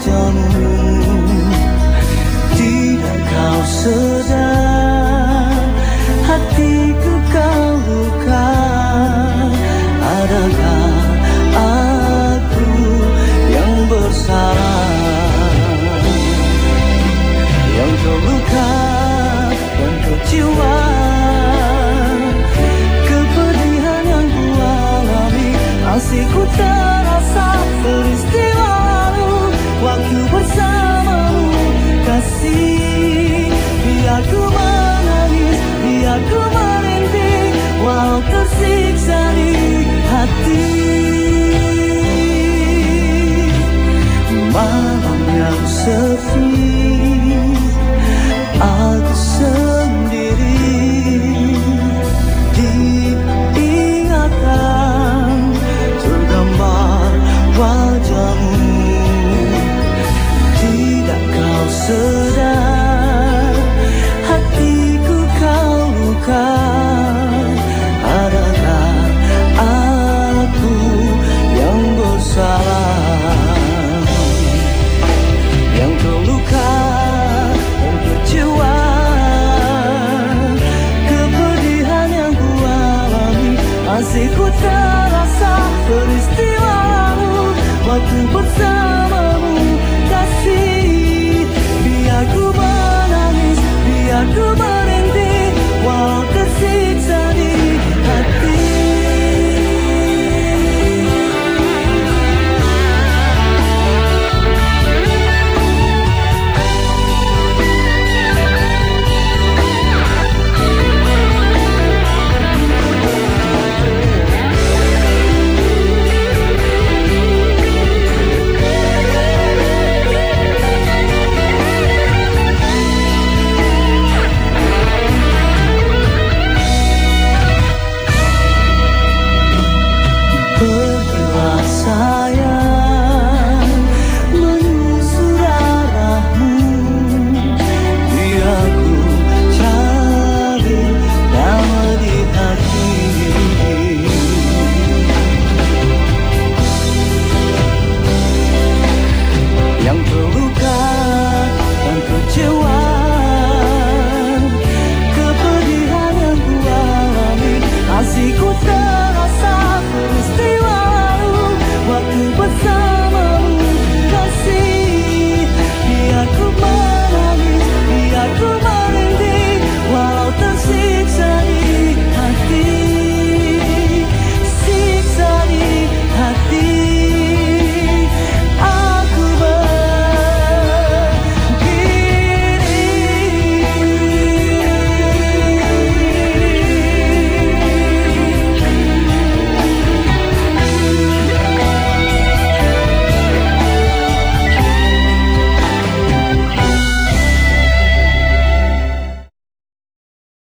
wajahmu Tidak kau sedar Hatiku kau luka Adakah aku yang bersalah Yang terluka dan kecewa Kepedihan yang ku alami Masih ku tak Biar ku menangis, biar ku merintih Walau tersiksa di hati. Malam yang sepi Aku sendiri Diingatan Tergambar wajahmu. Tidak kau sedang Sikuta rasa peristiwamu Waktu bersamamu Kasih